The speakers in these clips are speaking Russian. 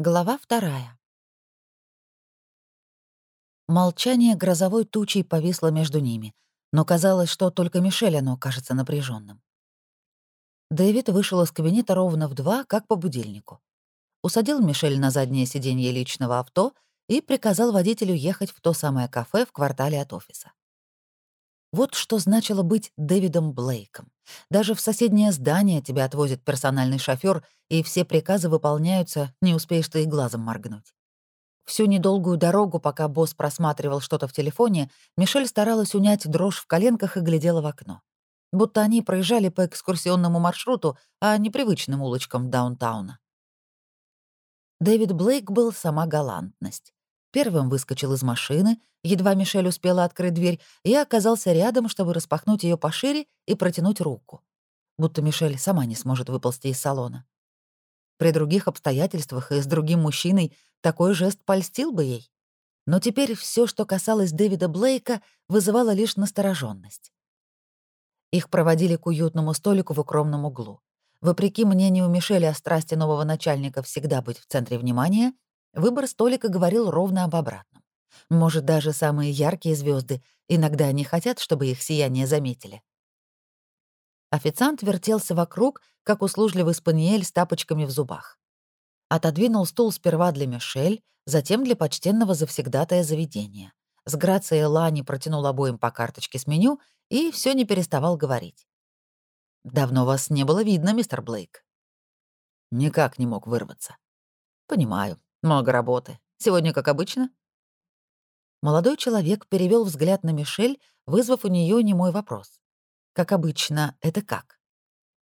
Глава вторая. Молчание грозовой тучей повисло между ними, но казалось, что только Мишель оно кажется напряженным. Дэвид вышел из кабинета ровно в два, как по будильнику. Усадил Мишель на заднее сиденье личного авто и приказал водителю ехать в то самое кафе в квартале от офиса. Вот что значило быть Дэвидом Блейком. Даже в соседнее здание тебя отвозит персональный шофер, и все приказы выполняются, не успеешь ты и глазом моргнуть. Всю недолгую дорогу, пока босс просматривал что-то в телефоне, Мишель старалась унять дрожь в коленках и глядела в окно. Будто они проезжали по экскурсионному маршруту, а не привычным улочкам даунтауна. Дэвид Блейк был сама галантность. Первым выскочил из машины, едва Мишель успела открыть дверь, и оказался рядом, чтобы распахнуть ее пошире и протянуть руку. Будто Мишель сама не сможет выползти из салона. При других обстоятельствах и с другим мужчиной такой жест польстил бы ей. Но теперь все, что касалось Дэвида Блейка, вызывало лишь настороженность. Их проводили к уютному столику в укромном углу. Вопреки мнению Мишеля о страсти нового начальника всегда быть в центре внимания, Выбор столика говорил ровно об обратном. Может, даже самые яркие звезды иногда не хотят, чтобы их сияние заметили. Официант вертелся вокруг, как услужливый спаниель с тапочками в зубах. Отодвинул стул сперва для Мишель, затем для почтенного завсегдатая заведения. С грацией Лани протянул обоим по карточке с меню и все не переставал говорить. «Давно вас не было видно, мистер Блейк». Никак не мог вырваться. «Понимаю. Много работы. Сегодня как обычно?» Молодой человек перевел взгляд на Мишель, вызвав у нее немой вопрос. «Как обычно, это как?»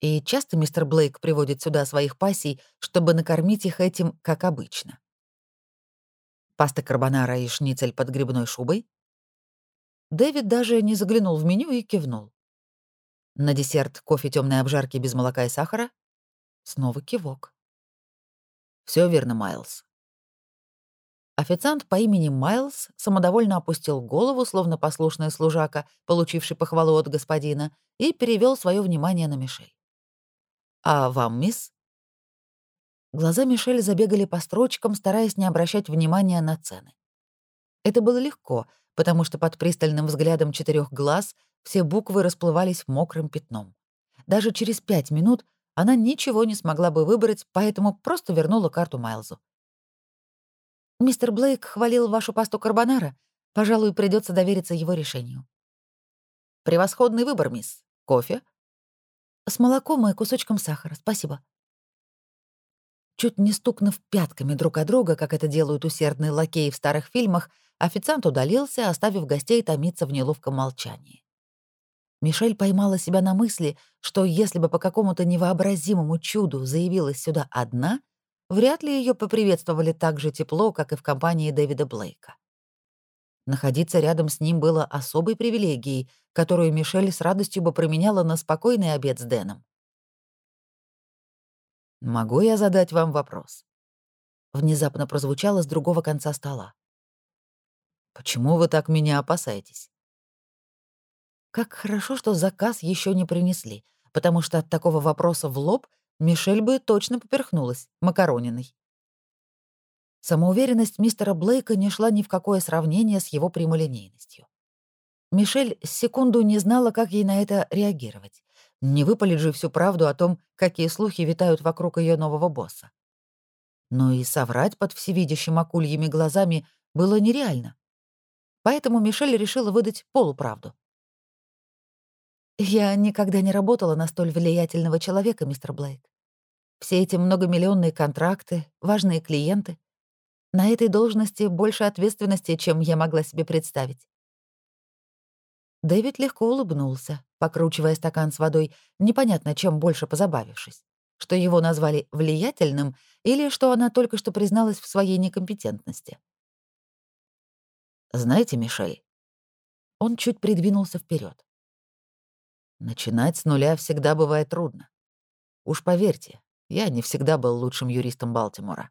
И часто мистер Блейк приводит сюда своих пассий, чтобы накормить их этим «как обычно». Паста карбонара и шницель под грибной шубой? Дэвид даже не заглянул в меню и кивнул. На десерт кофе темной обжарки без молока и сахара? Снова кивок. Все верно, Майлз. Официант по имени Майлз самодовольно опустил голову, словно послушная служака, получивший похвалу от господина, и перевел свое внимание на Мишель. «А вам, мисс?» Глаза Мишель забегали по строчкам, стараясь не обращать внимания на цены. Это было легко, потому что под пристальным взглядом четырех глаз все буквы расплывались мокрым пятном. Даже через пять минут она ничего не смогла бы выбрать, поэтому просто вернула карту Майлзу. Мистер Блейк хвалил вашу пасту карбонара. Пожалуй, придется довериться его решению. Превосходный выбор, мисс. Кофе? С молоком и кусочком сахара, спасибо. Чуть не стукнув пятками друг от друга, как это делают усердные лакеи в старых фильмах, официант удалился, оставив гостей томиться в неловком молчании. Мишель поймала себя на мысли, что если бы по какому-то невообразимому чуду заявилась сюда одна — вряд ли ее поприветствовали так же тепло, как и в компании Дэвида Блейка. Находиться рядом с ним было особой привилегией, которую Мишель с радостью бы променяла на спокойный обед с Дэном. «Могу я задать вам вопрос?» Внезапно прозвучало с другого конца стола. «Почему вы так меня опасаетесь?» Как хорошо, что заказ еще не принесли, потому что от такого вопроса в лоб Мишель бы точно поперхнулась макарониной. Самоуверенность мистера Блейка не шла ни в какое сравнение с его прямолинейностью. Мишель секунду не знала, как ей на это реагировать. Не выпалит же всю правду о том, какие слухи витают вокруг ее нового босса. Но и соврать под всевидящим акульями глазами было нереально. Поэтому Мишель решила выдать полуправду. Я никогда не работала на столь влиятельного человека, мистер Блейк. Все эти многомиллионные контракты, важные клиенты. На этой должности больше ответственности, чем я могла себе представить. Дэвид легко улыбнулся, покручивая стакан с водой, непонятно чем больше позабавившись. Что его назвали влиятельным или что она только что призналась в своей некомпетентности. «Знаете, Мишель...» Он чуть придвинулся вперед. Начинать с нуля всегда бывает трудно. Уж поверьте, я не всегда был лучшим юристом Балтимора.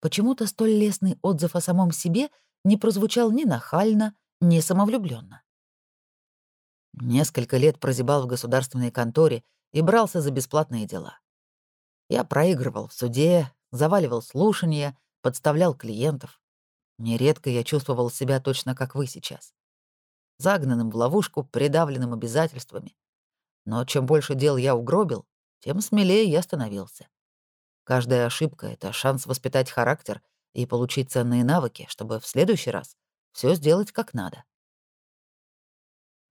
Почему-то столь лестный отзыв о самом себе не прозвучал ни нахально, ни самовлюбленно. Несколько лет прозябал в государственной конторе и брался за бесплатные дела. Я проигрывал в суде, заваливал слушания, подставлял клиентов. Нередко я чувствовал себя точно как вы сейчас. Загнанным в ловушку, придавленным обязательствами. Но чем больше дел я угробил, тем смелее я становился. Каждая ошибка — это шанс воспитать характер и получить ценные навыки, чтобы в следующий раз все сделать как надо.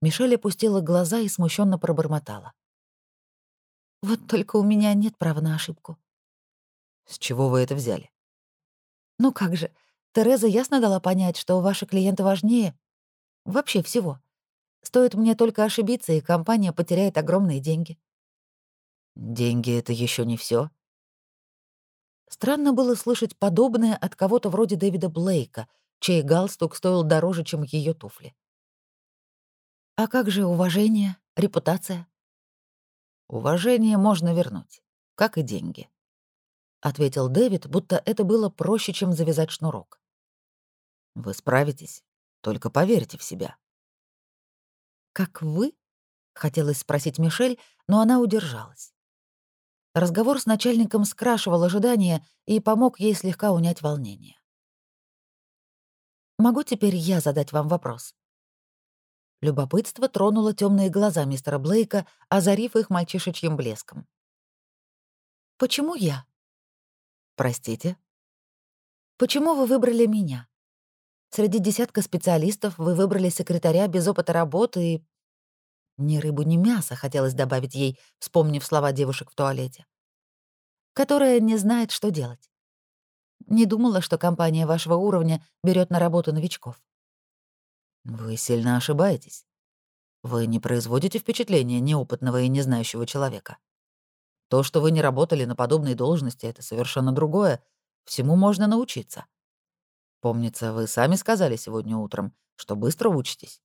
Мишель опустила глаза и смущенно пробормотала. «Вот только у меня нет права на ошибку». «С чего вы это взяли?» «Ну как же, Тереза ясно дала понять, что ваши клиенты важнее. Вообще всего. Стоит мне только ошибиться, и компания потеряет огромные деньги». «Деньги — это еще не все. Странно было слышать подобное от кого-то вроде Дэвида Блейка, чей галстук стоил дороже, чем ее туфли. «А как же уважение, репутация?» «Уважение можно вернуть, как и деньги», — ответил Дэвид, будто это было проще, чем завязать шнурок. «Вы справитесь, только поверьте в себя». «Как вы?» — хотелось спросить Мишель, но она удержалась. Разговор с начальником скрашивал ожидания и помог ей слегка унять волнение. «Могу теперь я задать вам вопрос?» Любопытство тронуло темные глаза мистера Блейка, озарив их мальчишечьим блеском. «Почему я?» «Простите?» «Почему вы выбрали меня? Среди десятка специалистов вы выбрали секретаря без опыта работы и ни рыбу, ни мясо, хотелось добавить ей, вспомнив слова девушек в туалете. Которая не знает, что делать. Не думала, что компания вашего уровня берет на работу новичков. Вы сильно ошибаетесь. Вы не производите впечатление неопытного и незнающего человека. То, что вы не работали на подобной должности, это совершенно другое. Всему можно научиться. Помнится, вы сами сказали сегодня утром, что быстро учитесь.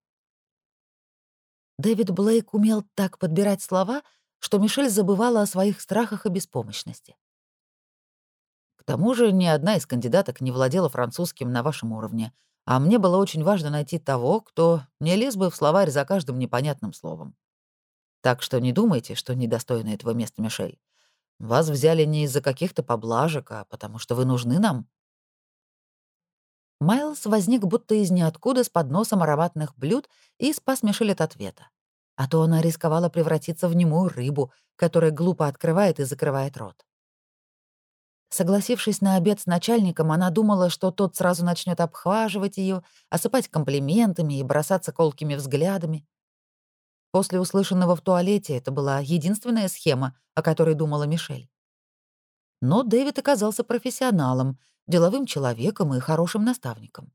Дэвид Блейк умел так подбирать слова, что Мишель забывала о своих страхах и беспомощности. К тому же ни одна из кандидаток не владела французским на вашем уровне, а мне было очень важно найти того, кто не лез бы в словарь за каждым непонятным словом. Так что не думайте, что недостойны этого места Мишель. Вас взяли не из-за каких-то поблажек, а потому что вы нужны нам. Майлз возник будто из ниоткуда с подносом ароматных блюд и спас Мишель от ответа. А то она рисковала превратиться в немую рыбу, которая глупо открывает и закрывает рот. Согласившись на обед с начальником, она думала, что тот сразу начнет обхваживать ее, осыпать комплиментами и бросаться колкими взглядами. После услышанного в туалете это была единственная схема, о которой думала Мишель. Но Дэвид оказался профессионалом, деловым человеком и хорошим наставником.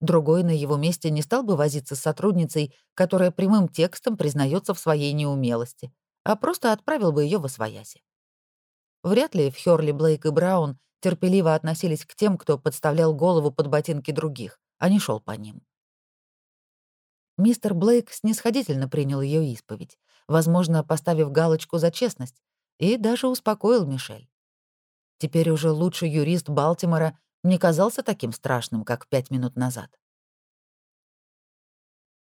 Другой на его месте не стал бы возиться с сотрудницей, которая прямым текстом признается в своей неумелости, а просто отправил бы ее в освояси. Вряд ли в Хёрли, Блейк и Браун терпеливо относились к тем, кто подставлял голову под ботинки других, а не шел по ним. Мистер Блейк снисходительно принял ее исповедь, возможно, поставив галочку за честность, и даже успокоил Мишель. Теперь уже лучший юрист Балтимора не казался таким страшным, как пять минут назад.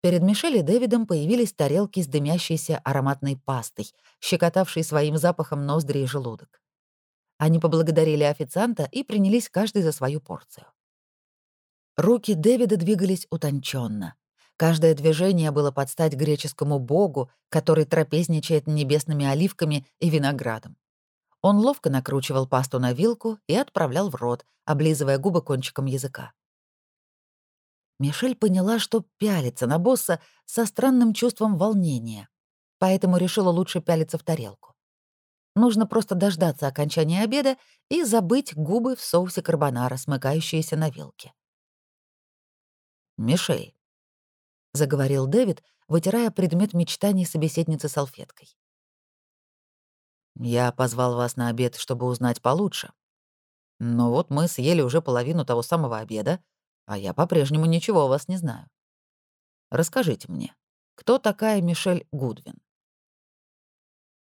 Перед Мишель и Дэвидом появились тарелки с дымящейся ароматной пастой, щекотавшей своим запахом ноздри и желудок. Они поблагодарили официанта и принялись каждый за свою порцию. Руки Дэвида двигались утонченно. Каждое движение было под стать греческому богу, который трапезничает небесными оливками и виноградом. Он ловко накручивал пасту на вилку и отправлял в рот, облизывая губы кончиком языка. Мишель поняла, что пялится на босса со странным чувством волнения, поэтому решила лучше пялиться в тарелку. Нужно просто дождаться окончания обеда и забыть губы в соусе карбонара, смыкающиеся на вилке. «Мишель», — заговорил Дэвид, вытирая предмет мечтаний собеседницы салфеткой. Я позвал вас на обед, чтобы узнать получше. Но вот мы съели уже половину того самого обеда, а я по-прежнему ничего о вас не знаю. Расскажите мне, кто такая Мишель Гудвин?»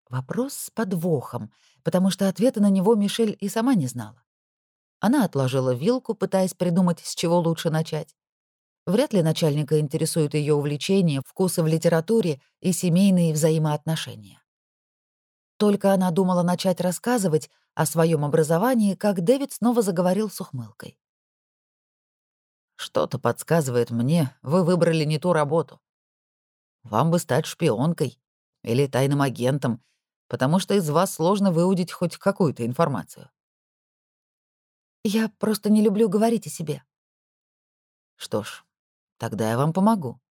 Вопрос с подвохом, потому что ответа на него Мишель и сама не знала. Она отложила вилку, пытаясь придумать, с чего лучше начать. Вряд ли начальника интересуют ее увлечения, вкусы в литературе и семейные взаимоотношения. Только она думала начать рассказывать, о своем образовании, как Дэвид снова заговорил с ухмылкой. «Что-то подсказывает мне, вы выбрали не ту работу. Вам бы стать шпионкой или тайным агентом, потому что из вас сложно выудить хоть какую-то информацию». «Я просто не люблю говорить о себе». «Что ж, тогда я вам помогу.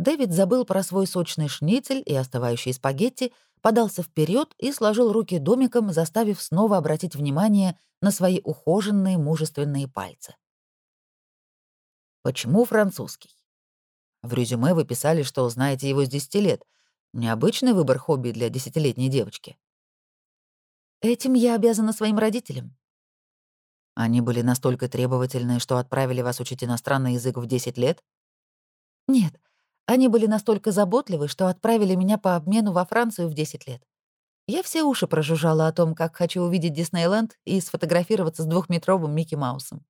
Дэвид забыл про свой сочный шницель и остывающие спагетти, подался вперед и сложил руки домиком, заставив снова обратить внимание на свои ухоженные мужественные пальцы. «Почему французский? В резюме вы писали, что знаете его с 10 лет. Необычный выбор хобби для десятилетней девочки». «Этим я обязана своим родителям». «Они были настолько требовательны, что отправили вас учить иностранный язык в 10 лет?» «Нет, они были настолько заботливы, что отправили меня по обмену во Францию в 10 лет. Я все уши прожужжала о том, как хочу увидеть Диснейленд и сфотографироваться с двухметровым Микки Маусом.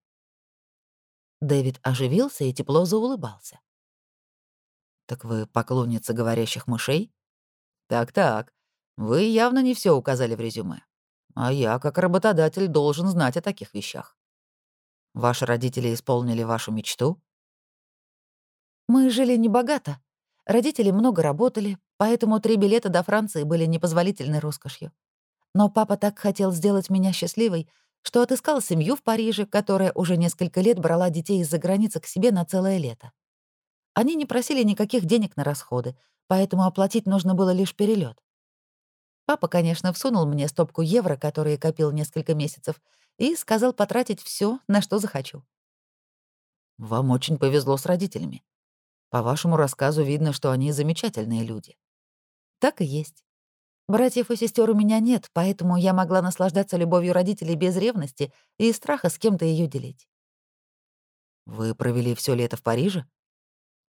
Дэвид оживился и тепло заулыбался. «Так вы поклонница говорящих мышей?» «Так-так, вы явно не все указали в резюме. А я, как работодатель, должен знать о таких вещах. Ваши родители исполнили вашу мечту?» Мы жили небогато. Родители много работали, поэтому три билета до Франции были непозволительной роскошью. Но папа так хотел сделать меня счастливой, что отыскал семью в Париже, которая уже несколько лет брала детей из-за границы к себе на целое лето. Они не просили никаких денег на расходы, поэтому оплатить нужно было лишь перелет. Папа, конечно, всунул мне стопку евро, которые копил несколько месяцев, и сказал потратить все, на что захочу. «Вам очень повезло с родителями. По вашему рассказу видно, что они замечательные люди. Так и есть. Братьев и сестер у меня нет, поэтому я могла наслаждаться любовью родителей без ревности и страха с кем-то ее делить. Вы провели все лето в Париже?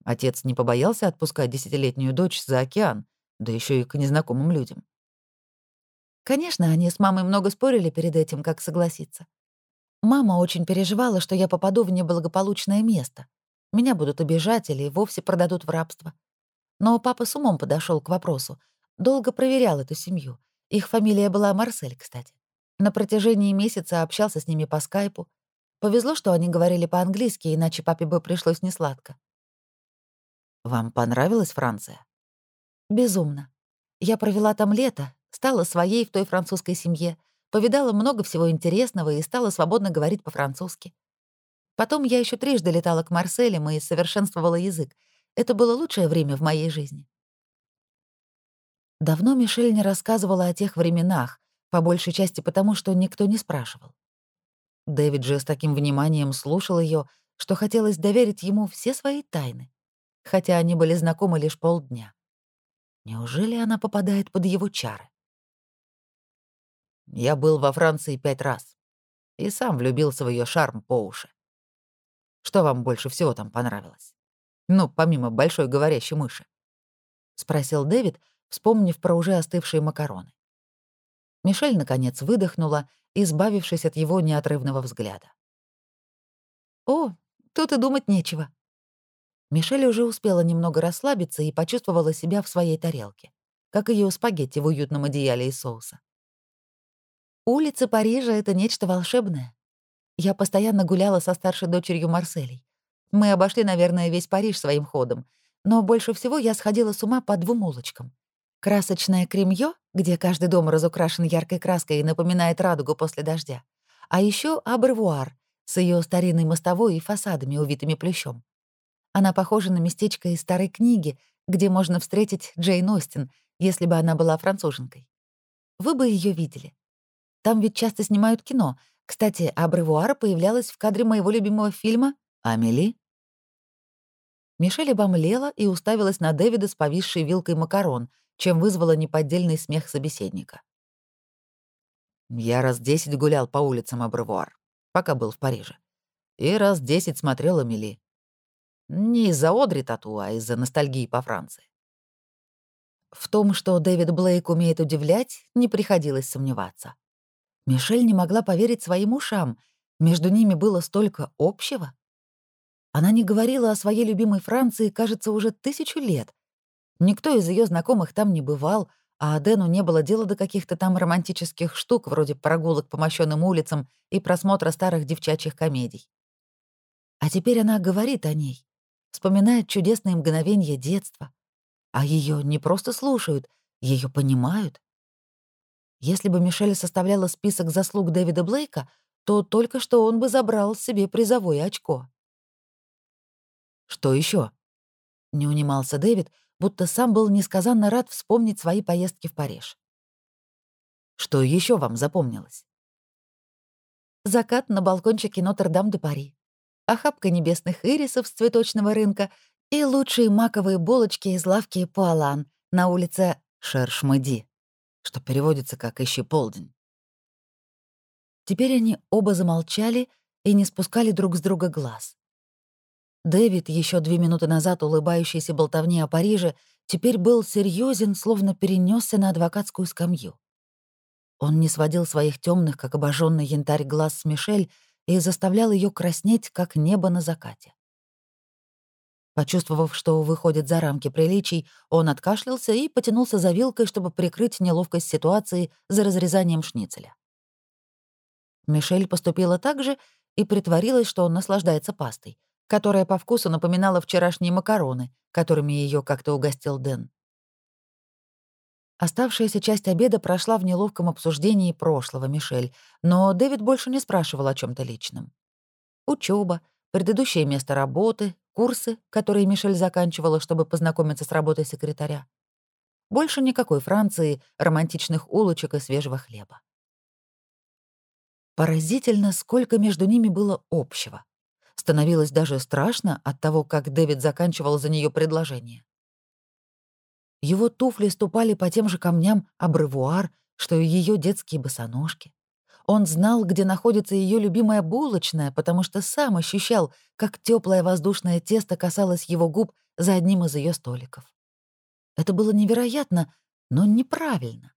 Отец не побоялся отпускать десятилетнюю дочь за океан, да еще и к незнакомым людям. Конечно, они с мамой много спорили перед этим, как согласиться. Мама очень переживала, что я попаду в неблагополучное место, меня будут обижать или вовсе продадут в рабство. Но папа с умом подошел к вопросу. Долго проверял эту семью. Их фамилия была Марсель, кстати. На протяжении месяца общался с ними по скайпу. Повезло, что они говорили по-английски, иначе папе бы пришлось несладко. «Вам понравилась Франция?» «Безумно. Я провела там лето, стала своей в той французской семье, повидала много всего интересного и стала свободно говорить по-французски. Потом я еще трижды летала к Марселям и совершенствовала язык. Это было лучшее время в моей жизни. Давно Мишель не рассказывала о тех временах, по большей части потому, что никто не спрашивал. Дэвид же с таким вниманием слушал ее, что хотелось доверить ему все свои тайны, хотя они были знакомы лишь полдня. Неужели она попадает под его чары? Я был во Франции пять раз и сам влюбился в ее шарм по уши. Что вам больше всего там понравилось? Ну, помимо большой говорящей мыши?» — спросил Дэвид, вспомнив про уже остывшие макароны. Мишель, наконец, выдохнула, избавившись от его неотрывного взгляда. «О, тут и думать нечего». Мишель уже успела немного расслабиться и почувствовала себя в своей тарелке, как ее спагетти в уютном одеяле из соуса. «Улицы Парижа — это нечто волшебное. Я постоянно гуляла со старшей дочерью Марселей. Мы обошли, наверное, весь Париж своим ходом, но больше всего я сходила с ума по двум улочкам. Красочное Кремье, где каждый дом разукрашен яркой краской и напоминает радугу после дождя. А еще Абревуар с ее старинной мостовой и фасадами, увитыми плющом. Она похожа на местечко из старой книги, где можно встретить Джейн Остин, если бы она была француженкой. Вы бы ее видели. Там ведь часто снимают кино — кстати, Абревуар появлялась в кадре моего любимого фильма «Амели». Мишель обомлела и уставилась на Дэвида с повисшей вилкой макарон, чем вызвала неподдельный смех собеседника. Я раз десять гулял по улицам Абревуар, пока был в Париже. И раз десять смотрел Амели. Не из-за Одри Тату, а из-за ностальгии по Франции. В том, что Дэвид Блейк умеет удивлять, не приходилось сомневаться. Мишель не могла поверить своим ушам. Между ними было столько общего. Она не говорила о своей любимой Франции, кажется, уже тысячу лет. Никто из ее знакомых там не бывал, а Дэну не было дела до каких-то там романтических штук, вроде прогулок по мощенным улицам и просмотра старых девчачьих комедий. А теперь она говорит о ней, вспоминает чудесные мгновения детства. А ее не просто слушают, ее понимают. Если бы Мишель составляла список заслуг Дэвида Блейка, то только что он бы забрал себе призовое очко. «Что еще? не унимался Дэвид, будто сам был несказанно рад вспомнить свои поездки в Париж. «Что еще вам запомнилось?» Закат на балкончике Нотр-Дам-де-Пари, охапка небесных ирисов с цветочного рынка и лучшие маковые булочки из лавки Пуалан на улице Шершмыди, что переводится как «Ищи полдень». Теперь они оба замолчали и не спускали друг с друга глаз. Дэвид, еще две минуты назад улыбающийся болтовне о Париже, теперь был серьезен, словно перенесся на адвокатскую скамью. Он не сводил своих темных, как обожженный янтарь глаз с Мишель и заставлял ее краснеть, как небо на закате. Почувствовав, что выходит за рамки приличий, он откашлялся и потянулся за вилкой, чтобы прикрыть неловкость ситуации за разрезанием шницеля. Мишель поступила так же и притворилась, что он наслаждается пастой — которая по вкусу напоминала вчерашние макароны, которыми ее как-то угостил Дэн. Оставшаяся часть обеда прошла в неловком обсуждении прошлого Мишель, но Дэвид больше не спрашивал о чем то личном. Учеба, предыдущее место работы, курсы, которые Мишель заканчивала, чтобы познакомиться с работой секретаря. Больше никакой Франции, романтичных улочек и свежего хлеба. Поразительно, сколько между ними было общего. Становилось даже страшно от того, как Дэвид заканчивал за нее предложение. Его туфли ступали по тем же камням абревуар, что и ее детские босоножки. Он знал, где находится ее любимая булочная, потому что сам ощущал, как теплое воздушное тесто касалось его губ за одним из ее столиков. Это было невероятно, но неправильно.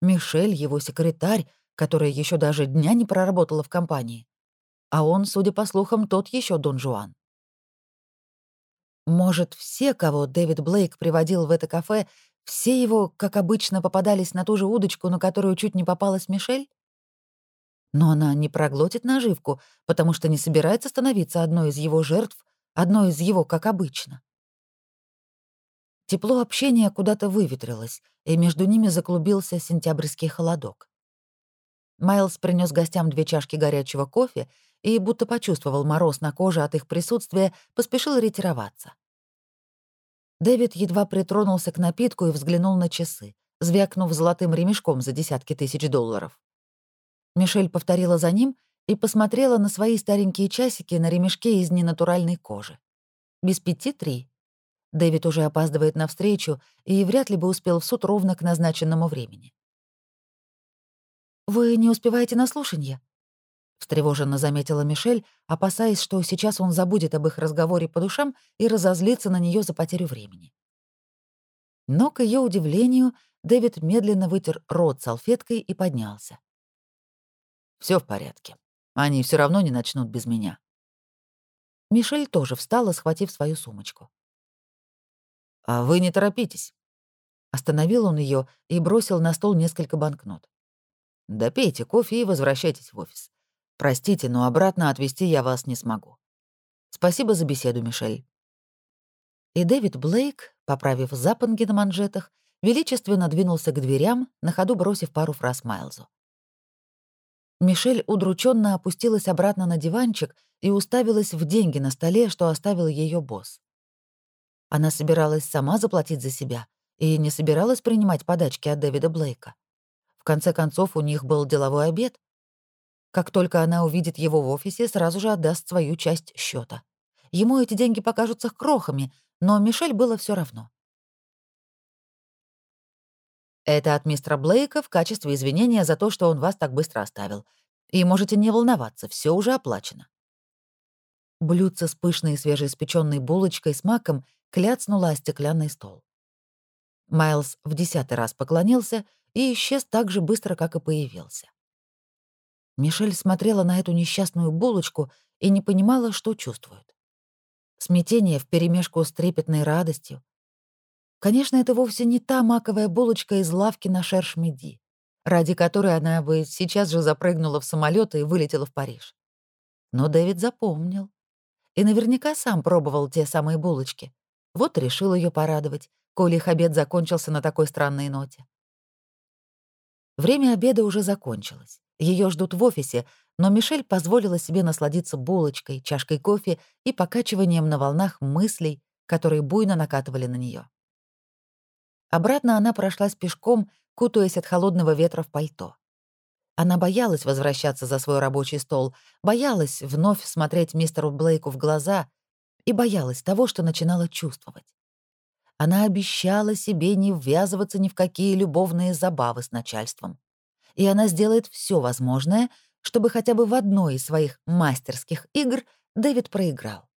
Мишель, его секретарь, которая еще даже дня не проработала в компании, а он, судя по слухам, тот еще Дон Жуан. Может, все, кого Дэвид Блейк приводил в это кафе, все его, как обычно, попадались на ту же удочку, на которую чуть не попалась Мишель? Но она не проглотит наживку, потому что не собирается становиться одной из его жертв, одной из его, как обычно. Тепло общения куда-то выветрилось, и между ними заклубился сентябрьский холодок. Майлз принес гостям две чашки горячего кофе и, будто почувствовал мороз на коже от их присутствия, поспешил ретироваться. Дэвид едва притронулся к напитку и взглянул на часы, звякнув золотым ремешком за десятки тысяч долларов. Мишель повторила за ним и посмотрела на свои старенькие часики на ремешке из ненатуральной кожи. Без пяти три. Дэвид уже опаздывает на встречу и вряд ли бы успел в суд ровно к назначенному времени. «Вы не успеваете на слушанье?» — встревоженно заметила Мишель, опасаясь, что сейчас он забудет об их разговоре по душам и разозлится на нее за потерю времени. Но, к ее удивлению, Дэвид медленно вытер рот салфеткой и поднялся. Все в порядке. Они все равно не начнут без меня». Мишель тоже встала, схватив свою сумочку. «А вы не торопитесь». Остановил он ее и бросил на стол несколько банкнот. «Допейте кофе и возвращайтесь в офис. Простите, но обратно отвезти я вас не смогу. Спасибо за беседу, Мишель». И Дэвид Блейк, поправив запонги на манжетах, величественно двинулся к дверям, на ходу бросив пару фраз Майлзу. Мишель удрученно опустилась обратно на диванчик и уставилась в деньги на столе, что оставил ее босс. Она собиралась сама заплатить за себя и не собиралась принимать подачки от Дэвида Блейка. В конце концов, у них был деловой обед, как только она увидит его в офисе, сразу же отдаст свою часть счета. Ему эти деньги покажутся крохами, но Мишель было все равно. Это от мистера Блейка в качестве извинения за то, что он вас так быстро оставил. И можете не волноваться, все уже оплачено. Блюдце с пышной свежеиспеченной булочкой с маком кляцнуло о стеклянный стол. Майлз в десятый раз поклонился и исчез так же быстро, как и появился. Мишель смотрела на эту несчастную булочку и не понимала, что чувствует. Смятение вперемешку с трепетной радостью. Конечно, это вовсе не та маковая булочка из лавки на Шершмеди, ради которой она бы сейчас же запрыгнула в самолет и вылетела в Париж. Но Дэвид запомнил. И наверняка сам пробовал те самые булочки. Вот решил ее порадовать, коли их обед закончился на такой странной ноте. Время обеда уже закончилось. Ее ждут в офисе, но Мишель позволила себе насладиться булочкой, чашкой кофе и покачиванием на волнах мыслей, которые буйно накатывали на нее. Обратно она прошлась пешком, кутаясь от холодного ветра в пальто. Она боялась возвращаться за свой рабочий стол, боялась вновь смотреть мистеру Блейку в глаза и боялась того, что начинала чувствовать. Она обещала себе не ввязываться ни в какие любовные забавы с начальством. И она сделает все возможное, чтобы хотя бы в одной из своих мастерских игр Дэвид проиграл.